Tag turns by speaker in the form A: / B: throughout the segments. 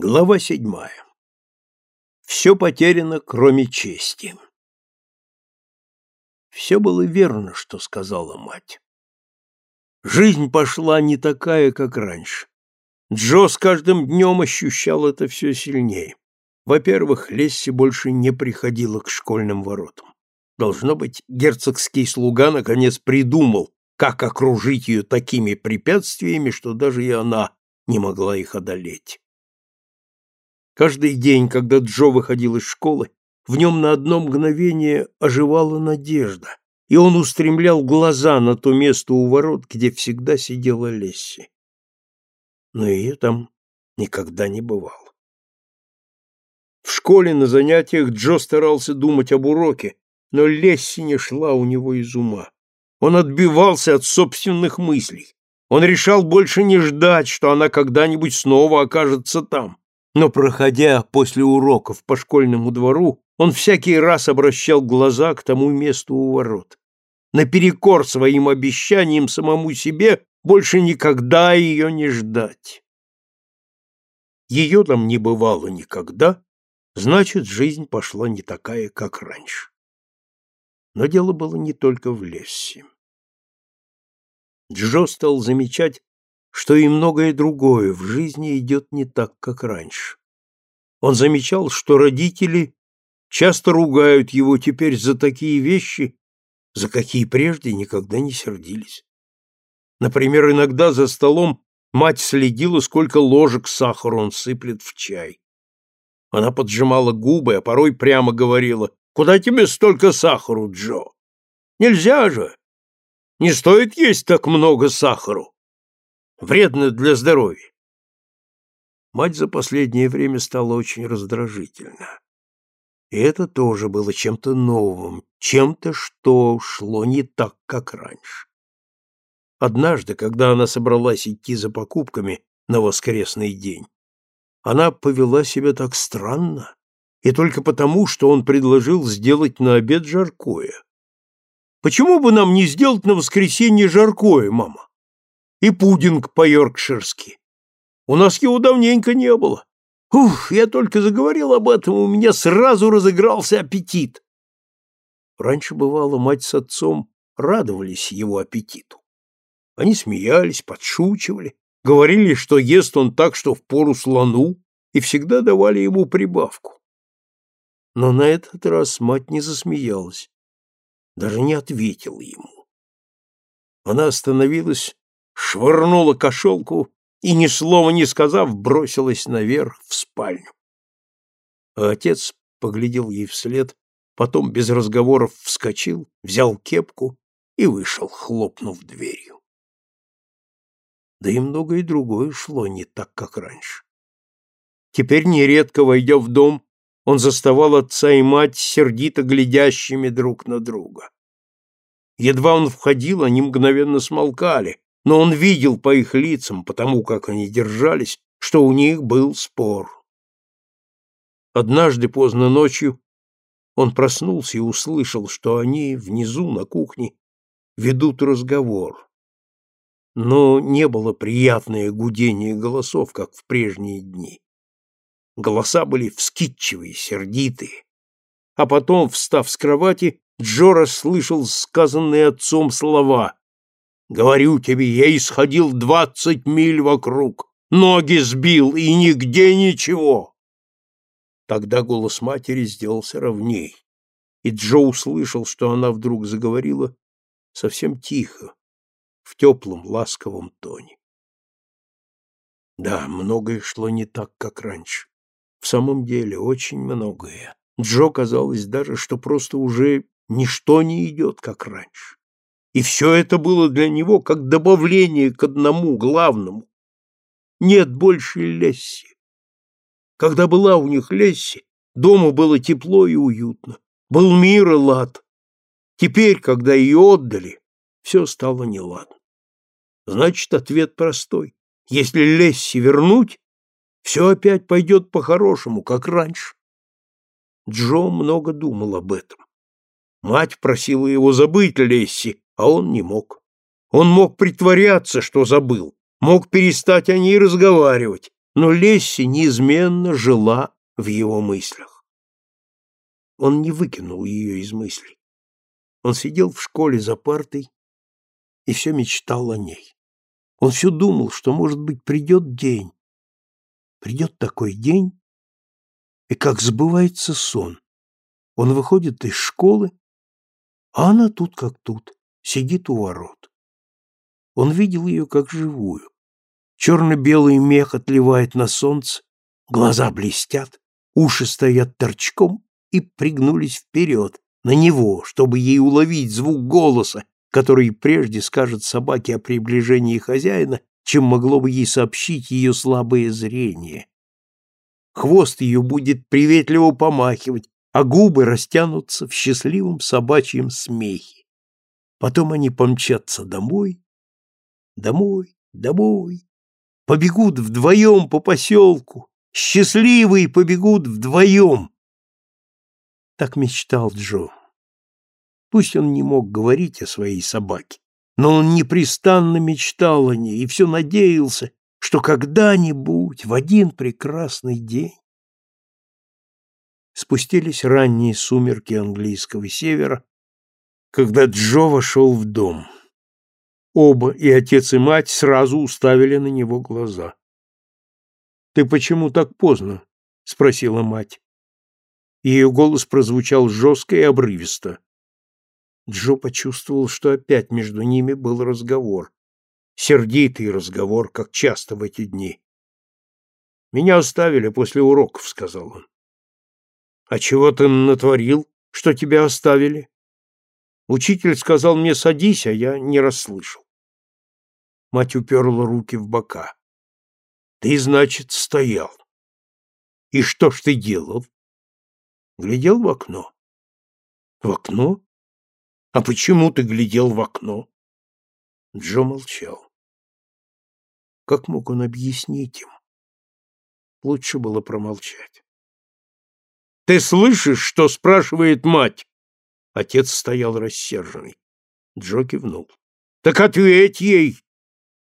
A: Глава седьмая. Все потеряно, кроме чести. Все было верно, что сказала мать. Жизнь пошла не такая, как раньше. Джо с каждым днем ощущал это все сильнее. Во-первых, Лесси больше не приходила к школьным воротам. Должно быть, герцогский слуга наконец придумал, как окружить ее такими препятствиями, что даже и она не могла их одолеть. Каждый день, когда Джо выходил из школы, в нем на одно мгновение оживала надежда, и он устремлял глаза на то место у ворот, где всегда сидела Лесси. Но ее там никогда не бывало. В школе на занятиях Джо старался думать об уроке, но Лесси не шла у него из ума. Он отбивался от собственных мыслей. Он решал больше не ждать, что она когда-нибудь снова окажется там но, проходя после уроков по школьному двору, он всякий раз обращал глаза к тому месту у ворот. Наперекор своим обещаниям самому себе больше никогда ее не ждать. Ее там не бывало никогда, значит, жизнь пошла не такая, как раньше. Но дело было не только в Лессе. Джо стал замечать, что и многое другое в жизни идет не так, как раньше. Он замечал, что родители часто ругают его теперь за такие вещи, за какие прежде никогда не сердились. Например, иногда за столом мать следила, сколько ложек сахара он сыплет в чай. Она поджимала губы, а порой прямо говорила, «Куда тебе столько сахару, Джо? Нельзя же! Не стоит есть так много сахару!» Вредно для здоровья. Мать за последнее время стала очень раздражительна. И это тоже было чем-то новым, чем-то, что шло не так, как раньше. Однажды, когда она собралась идти за покупками на воскресный день, она повела себя так странно, и только потому, что он предложил сделать на обед жаркое. «Почему бы нам не сделать на воскресенье жаркое, мама?» И пудинг по-йоркширски. У нас его давненько не было. Ух, я только заговорил об этом, у меня сразу разыгрался аппетит. Раньше, бывало, мать с отцом радовались его аппетиту. Они смеялись, подшучивали, говорили, что ест он так, что впору слону, и всегда давали ему прибавку. Но на этот раз мать не засмеялась, даже не ответила ему. Она остановилась швырнула кошелку и, ни слова не сказав, бросилась наверх в спальню. А отец поглядел ей вслед, потом без разговоров вскочил, взял кепку и вышел, хлопнув дверью. Да и многое другое шло не так, как раньше. Теперь, нередко войдя в дом, он заставал отца и мать сердито глядящими друг на друга. Едва он входил, они мгновенно смолкали, но он видел по их лицам, потому как они держались, что у них был спор. Однажды поздно ночью он проснулся и услышал, что они внизу на кухне ведут разговор. Но не было приятное гудение голосов, как в прежние дни. Голоса были вскидчивые, сердитые. А потом, встав с кровати, Джо расслышал сказанные отцом слова Говорю тебе, я исходил двадцать миль вокруг, ноги сбил, и нигде ничего. Тогда голос матери сделался ровней, и Джо услышал, что она вдруг заговорила совсем тихо, в теплом, ласковом тоне. Да, многое шло не так, как раньше. В самом деле, очень многое. Джо казалось даже, что просто уже ничто не идет, как раньше. И все это было для него как добавление к одному главному. Нет больше Лесси. Когда была у них Лесси, дома было тепло и уютно. Был мир и лад. Теперь, когда ее отдали, все стало неладно. Значит, ответ простой. Если Лесси вернуть, все опять пойдет по-хорошему, как раньше. Джо много думал об этом. Мать просила его забыть Лесси, а он не мог. Он мог притворяться, что забыл, мог перестать о ней разговаривать, но Лесси неизменно жила в его мыслях. Он не выкинул ее из мыслей. Он сидел в школе за партой и все мечтал о ней. Он все думал, что, может быть, придет день. Придет такой день, и как сбывается сон. Он выходит из школы, а она тут как тут, сидит у ворот. Он видел ее как живую. Черно-белый мех отливает на солнце, глаза блестят, уши стоят торчком и пригнулись вперед, на него, чтобы ей уловить звук голоса, который прежде скажет собаке о приближении хозяина, чем могло бы ей сообщить ее слабое зрение. Хвост ее будет приветливо помахивать, а губы растянутся в счастливом собачьем смехе. Потом они помчатся домой, домой, домой, побегут вдвоем по поселку, счастливые побегут вдвоем. Так мечтал Джо. Пусть он не мог говорить о своей собаке, но он непрестанно мечтал о ней и все надеялся, что когда-нибудь, в один прекрасный день, спустились ранние сумерки английского севера, когда Джо вошел в дом. Оба, и отец, и мать, сразу уставили на него глаза. — Ты почему так поздно? — спросила мать. Ее голос прозвучал жестко и обрывисто. Джо почувствовал, что опять между ними был разговор. Сердитый разговор, как часто в эти дни. «Меня оставили после уроков», — сказал он. «А чего ты натворил, что тебя оставили?» Учитель сказал мне «садись», а я не расслышал. Мать уперла руки в бока. «Ты, значит, стоял. И что ж ты делал?» Глядел в окно. «В окно? А почему ты глядел в окно?» Джо молчал. Как мог он объяснить им? Лучше было промолчать. «Ты слышишь, что спрашивает мать?» Отец стоял рассерженный. Джо кивнул. «Так ответь ей!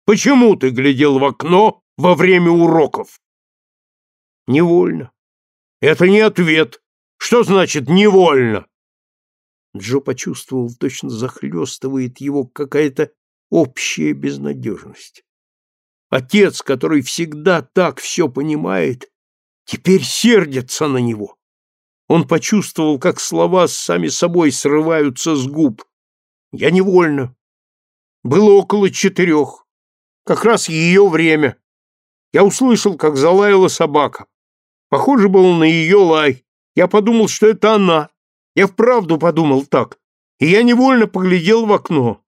A: Почему ты глядел в окно во время уроков?» «Невольно». «Это не ответ. Что значит «невольно»?» Джо почувствовал, точно захлестывает его какая-то общая безнадежность. Отец, который всегда так все понимает, теперь сердится на него. Он почувствовал, как слова сами собой срываются с губ. Я невольно. Было около четырех. Как раз ее время. Я услышал, как залаяла собака. Похоже было на ее лай. Я подумал, что это она. Я вправду подумал так. И я невольно поглядел в окно.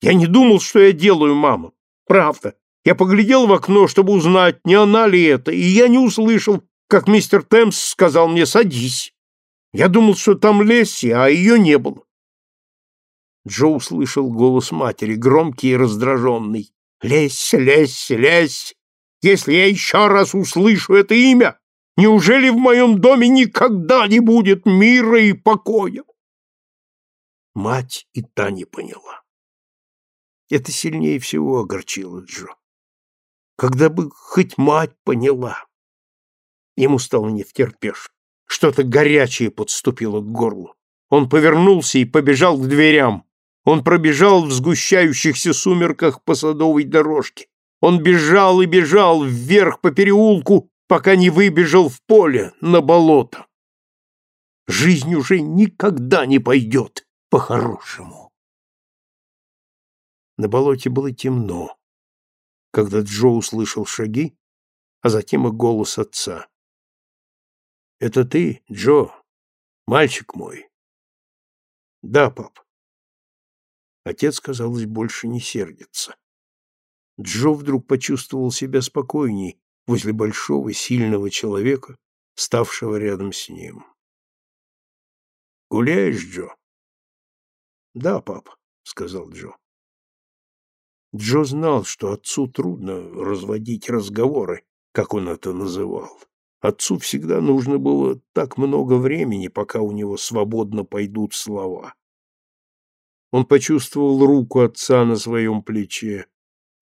A: Я не думал, что я делаю, мама. Правда. Я поглядел в окно, чтобы узнать, не она ли это, и я не услышал, как мистер Темс сказал мне «садись». Я думал, что там Лесси, а ее не было. Джо услышал голос матери, громкий и раздраженный. «Лесси, Лесси, Лесси! Если я еще раз услышу это имя, неужели в моем доме никогда не будет мира и покоя?» Мать и та не поняла. Это сильнее всего огорчило Джо. Когда бы хоть мать поняла. Ему стало не втерпешь. Что-то горячее подступило к горлу. Он повернулся и побежал к дверям. Он пробежал в сгущающихся сумерках по садовой дорожке. Он бежал и бежал вверх по переулку, пока не выбежал в поле, на болото. Жизнь уже никогда не пойдет по-хорошему. На болоте было темно, когда Джо услышал шаги, а затем и голос отца. — Это ты, Джо, мальчик мой? — Да, пап. Отец, казалось, больше не сердится. Джо вдруг почувствовал себя спокойней возле большого, сильного человека, ставшего рядом с ним. «Гуляешь, Джо?» «Да, папа», — сказал Джо. Джо знал, что отцу трудно разводить разговоры, как он это называл. Отцу всегда нужно было так много времени, пока у него свободно пойдут слова. Он почувствовал руку отца на своем плече,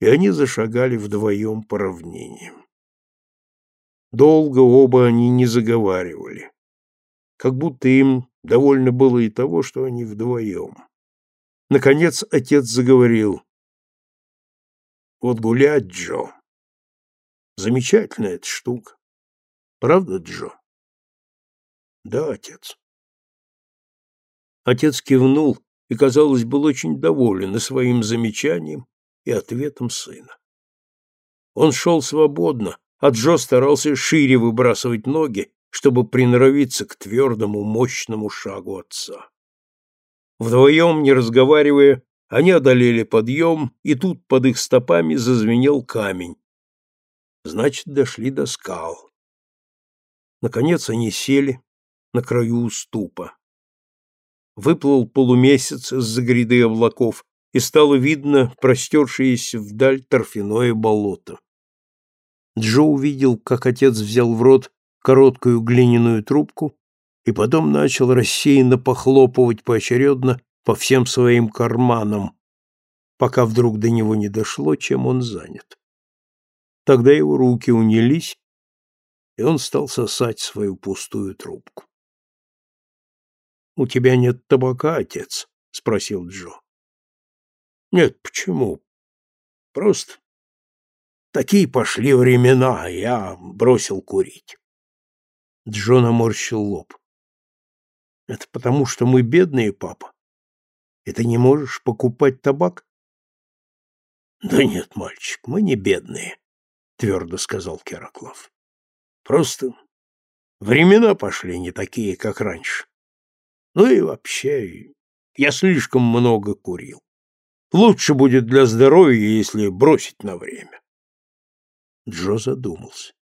A: и они зашагали вдвоем по равнине. Долго оба они не заговаривали. Как будто им довольно было и того, что они вдвоем. Наконец отец заговорил. «Вот гулять, Джо. Замечательная эта штука. Правда, Джо?» «Да, отец». Отец кивнул и, казалось, был очень доволен и своим замечанием, и ответом сына. Он шел свободно, а Джо старался шире выбрасывать ноги, чтобы приноровиться к твердому, мощному шагу отца. Вдвоем, не разговаривая, они одолели подъем, и тут под их стопами зазвенел камень. Значит, дошли до скал. Наконец они сели на краю уступа. Выплыл полумесяц из-за гряды облаков, и стало видно простершееся вдаль торфяное болото. Джо увидел, как отец взял в рот короткую глиняную трубку и потом начал рассеянно похлопывать поочередно по всем своим карманам, пока вдруг до него не дошло, чем он занят. Тогда его руки унялись, и он стал сосать свою пустую трубку. — У тебя нет табака, отец? — спросил Джо. — Нет, почему? Просто Такие пошли времена, я бросил курить. Джон наморщил лоб. Это потому, что мы бедные, папа? И ты не можешь покупать табак? Да нет, мальчик, мы не бедные, твердо сказал Кераклав. Просто времена пошли не такие, как раньше. Ну и вообще, я слишком много курил. Лучше будет для здоровья, если бросить на время. Джо задумался.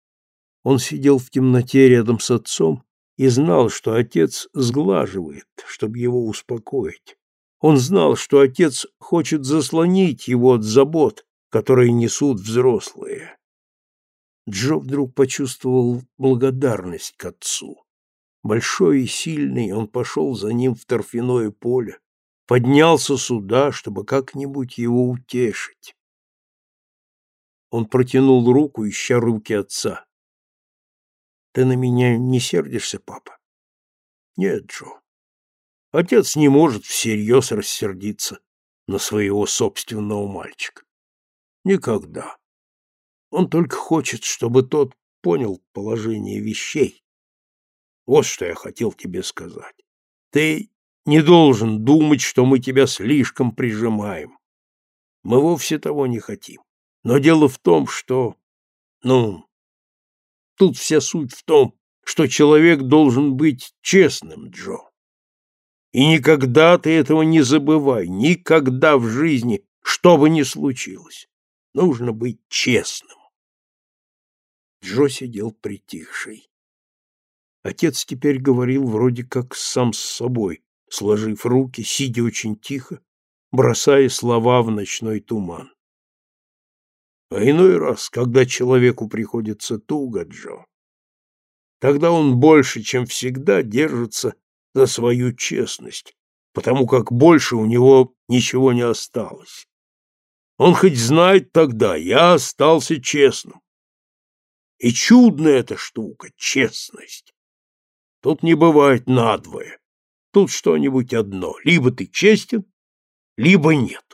A: Он сидел в темноте рядом с отцом и знал, что отец сглаживает, чтобы его успокоить. Он знал, что отец хочет заслонить его от забот, которые несут взрослые. Джо вдруг почувствовал благодарность к отцу. Большой и сильный, он пошел за ним в торфяное поле, поднялся сюда, чтобы как-нибудь его утешить. Он протянул руку, ища руки отца. «Ты на меня не сердишься, папа?» «Нет, Джо. Отец не может всерьез рассердиться на своего собственного мальчика. Никогда. Он только хочет, чтобы тот понял положение вещей. Вот что я хотел тебе сказать. Ты не должен думать, что мы тебя слишком прижимаем. Мы вовсе того не хотим. Но дело в том, что... Ну, тут вся суть в том, что человек должен быть честным, Джо. И никогда ты этого не забывай, никогда в жизни, что бы ни случилось. Нужно быть честным. Джо сидел притихший. Отец теперь говорил вроде как сам с собой, сложив руки, сидя очень тихо, бросая слова в ночной туман. А иной раз, когда человеку приходится туго, Джо, тогда он больше, чем всегда, держится за свою честность, потому как больше у него ничего не осталось. Он хоть знает тогда, я остался честным. И чудная эта штука, честность. Тут не бывает надвое. Тут что-нибудь одно. Либо ты честен, либо нет.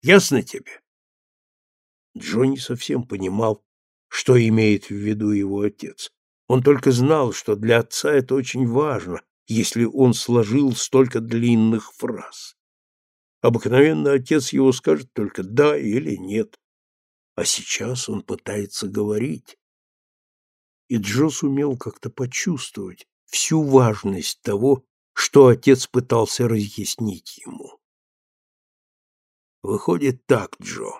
A: Ясно тебе? Джо не совсем понимал, что имеет в виду его отец. Он только знал, что для отца это очень важно, если он сложил столько длинных фраз. Обыкновенно отец его скажет только «да» или «нет». А сейчас он пытается говорить. И Джо сумел как-то почувствовать всю важность того, что отец пытался разъяснить ему. Выходит так, Джо.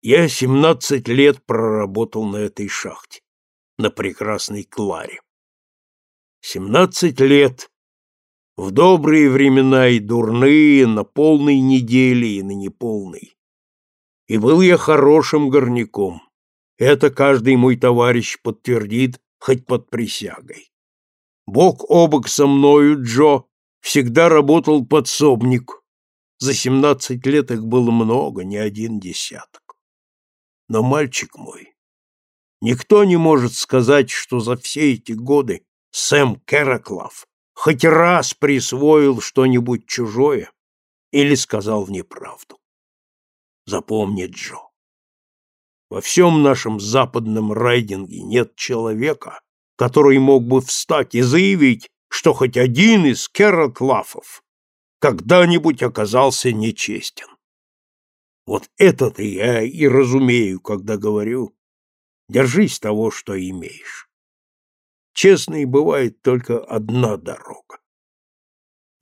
A: Я семнадцать лет проработал на этой шахте, на прекрасной Кларе. Семнадцать лет. В добрые времена и дурные, на полной неделе и на неполной. И был я хорошим горняком. Это каждый мой товарищ подтвердит, хоть под присягой. Бок о бок со мною, Джо, всегда работал подсобник. За семнадцать лет их было много, не один десяток. Но мальчик мой, Никто не может сказать, что за все эти годы Сэм Кераклав хоть раз присвоил что-нибудь чужое или сказал неправду. Запомни, Джо, во всем нашем западном райдинге нет человека, который мог бы встать и заявить, что хоть один из Кераклафов когда-нибудь оказался нечестен. Вот это-то я и разумею, когда говорю, держись того, что имеешь. Честной бывает только одна дорога.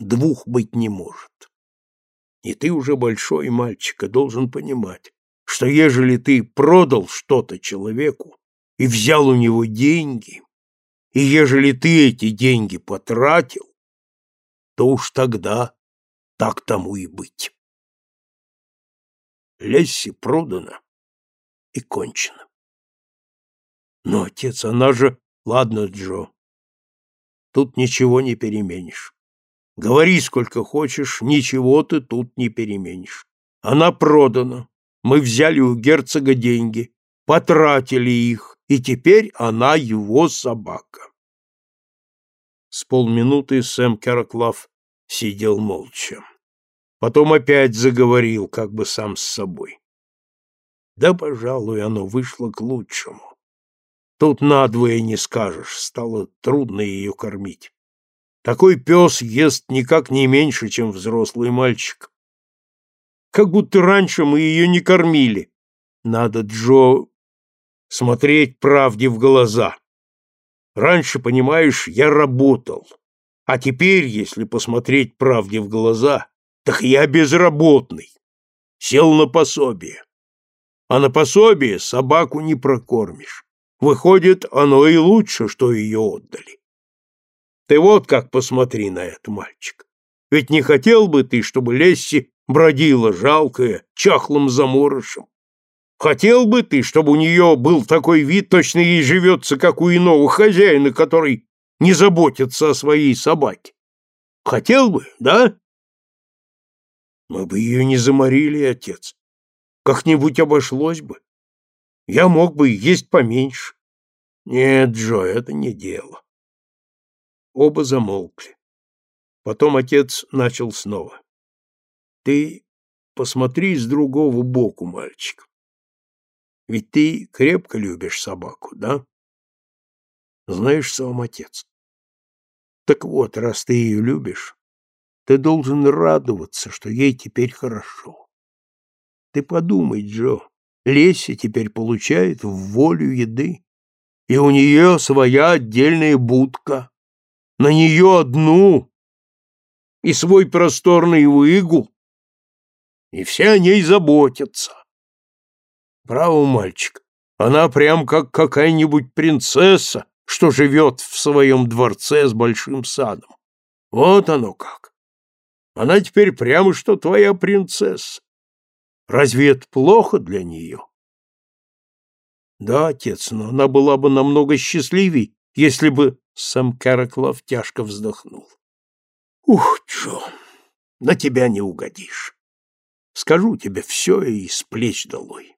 A: Двух быть не может. И ты уже большой мальчик и должен понимать, что ежели ты продал что-то человеку и взял у него деньги, и ежели ты эти деньги потратил, то уж тогда так тому и быть. Лесси продана и кончено. Но, отец, она же... Ладно, Джо, тут ничего не переменишь. Говори сколько хочешь, ничего ты тут не переменишь. Она продана. Мы взяли у герцога деньги, потратили их, и теперь она его собака. С полминуты Сэм Кераклав сидел молча. Потом опять заговорил, как бы сам с собой. Да, пожалуй, оно вышло к лучшему. Тут надвое не скажешь, стало трудно ее кормить. Такой пес ест никак не меньше, чем взрослый мальчик. Как будто раньше мы ее не кормили. Надо, Джо, смотреть правде в глаза. Раньше, понимаешь, я работал. А теперь, если посмотреть правде в глаза, так я безработный. Сел на пособие. А на пособие собаку не прокормишь. Выходит, оно и лучше, что ее отдали. Ты вот как посмотри на это, мальчик. Ведь не хотел бы ты, чтобы Лесси бродила жалкая, чахлым заморышем? Хотел бы ты, чтобы у нее был такой вид, точно ей живется, как у иного хозяина, который не заботится о своей собаке? Хотел бы, да? Мы бы ее не заморили, отец. Как-нибудь обошлось бы. Я мог бы есть поменьше. Нет, Джо, это не дело. Оба замолкли. Потом отец начал снова. Ты посмотри с другого боку, мальчик. Ведь ты крепко любишь собаку, да? Знаешь сам отец. Так вот, раз ты ее любишь, ты должен радоваться, что ей теперь хорошо. Ты подумай, Джо, Леся теперь получает в волю еды, и у нее своя отдельная будка, на нее одну, и свой просторный выгул, и все о ней заботятся. Право, мальчик, она прям как какая-нибудь принцесса, что живет в своем дворце с большим садом. Вот оно как. Она теперь прямо что твоя принцесса. Разве это плохо для нее? Да, отец, но она была бы намного счастливей, если бы сам Караклав тяжко вздохнул. Ух, Джо, на тебя не угодишь. Скажу тебе все и с плеч долой.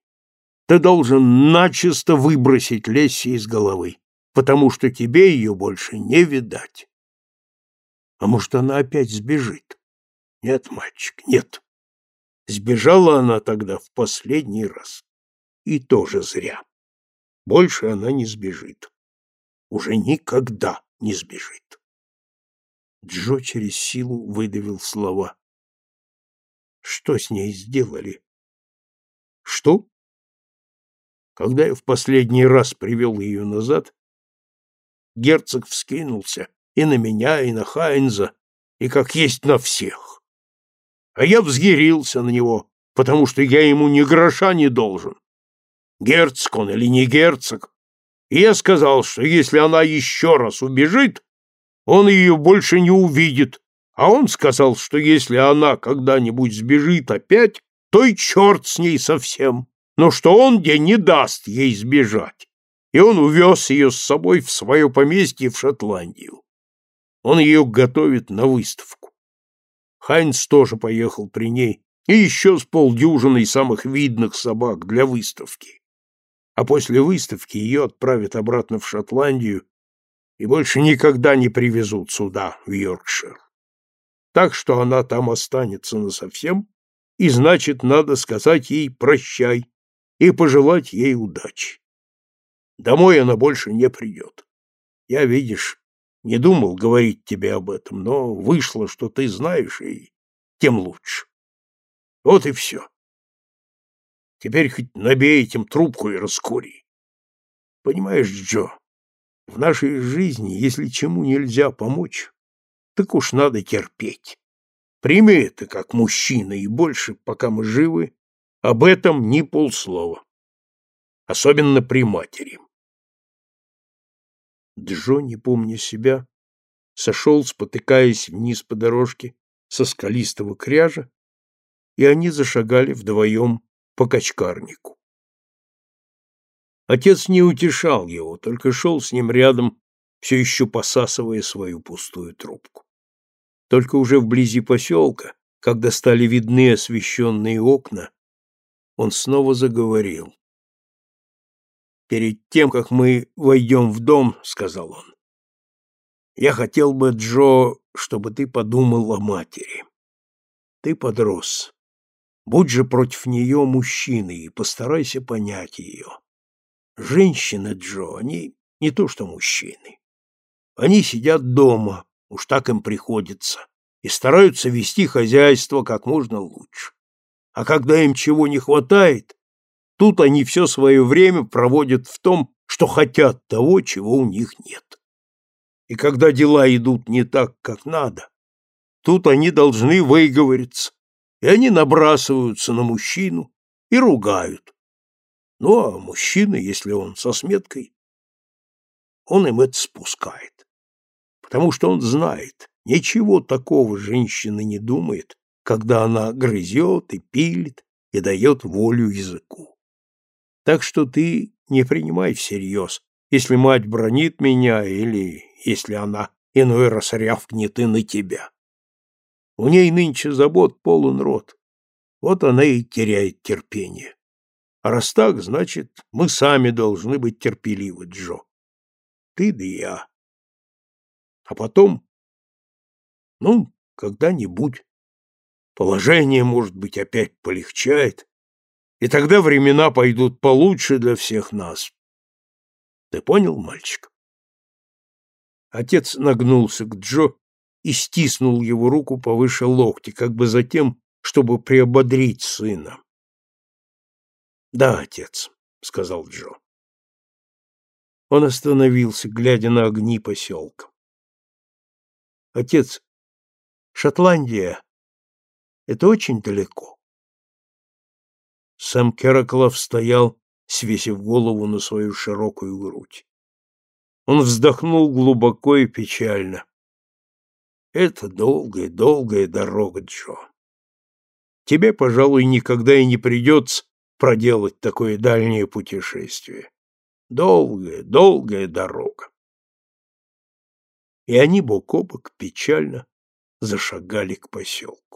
A: Ты должен начисто выбросить Лесси из головы, потому что тебе ее больше не видать. А может, она опять сбежит? Нет, мальчик, нет. Сбежала она тогда в последний раз. И тоже зря. Больше она не сбежит. Уже никогда не сбежит. Джо через силу выдавил слова. Что с ней сделали? Что? Когда я в последний раз привел ее назад, герцог вскинулся и на меня, и на Хайнза, и как есть на всех а я взъярился на него, потому что я ему ни гроша не должен. Герцог он или не герцог. И я сказал, что если она еще раз убежит, он ее больше не увидит, а он сказал, что если она когда-нибудь сбежит опять, то и черт с ней совсем, но что он где не даст ей сбежать. И он увез ее с собой в свое поместье в Шотландию. Он ее готовит на выставку. Хайнц тоже поехал при ней, и еще с полдюжиной самых видных собак для выставки. А после выставки ее отправят обратно в Шотландию и больше никогда не привезут сюда, в Йоркшир. Так что она там останется насовсем, и значит, надо сказать ей «прощай» и пожелать ей удачи. Домой она больше не придет. Я, видишь, не думал говорить тебе об этом, но вышло, что ты знаешь, и тем лучше. Вот и все. Теперь хоть набей этим трубку и раскури. Понимаешь, Джо, в нашей жизни, если чему нельзя помочь, так уж надо терпеть. Прими это как мужчина, и больше, пока мы живы, об этом ни полслова. Особенно при матери. Джо, не помня себя, сошел, спотыкаясь вниз по дорожке со скалистого кряжа, и они зашагали вдвоем по качкарнику. Отец не утешал его, только шел с ним рядом, все еще посасывая свою пустую трубку. Только уже вблизи поселка, когда стали видны освещенные окна, он снова заговорил. «Перед тем, как мы войдем в дом, — сказал он, — я хотел бы, Джо, чтобы ты подумал о матери. Ты подрос. Будь же против нее мужчиной и постарайся понять ее. Женщины, Джо, они не то что мужчины. Они сидят дома, уж так им приходится, и стараются вести хозяйство как можно лучше. А когда им чего не хватает, тут они все свое время проводят в том, что хотят того, чего у них нет. И когда дела идут не так, как надо, тут они должны выговориться, и они набрасываются на мужчину и ругают. Ну, а мужчина, если он со сметкой, он им это спускает. Потому что он знает, ничего такого женщина не думает, когда она грызет и пилит и дает волю языку. Так что ты не принимай всерьез, если мать бронит меня или если она иной раз рявкнет и на тебя. У ней нынче забот полон рот. Вот она и теряет терпение. А раз так, значит, мы сами должны быть терпеливы, Джо. Ты да я. А потом, ну, когда-нибудь, положение, может быть, опять полегчает, и тогда времена пойдут получше для всех нас. Ты понял, мальчик? Отец нагнулся к Джо и стиснул его руку повыше локти, как бы затем, чтобы приободрить сына. «Да, отец», — сказал Джо. Он остановился, глядя на огни поселка. «Отец, Шотландия — это очень далеко». Сам Кераклов стоял, свесив голову на свою широкую грудь. Он вздохнул глубоко и печально. Это долгая, долгая дорога, Джо. Тебе, пожалуй, никогда и не придется проделать такое дальнее путешествие. Долгая, долгая дорога. И они бок о бок печально зашагали к поселку.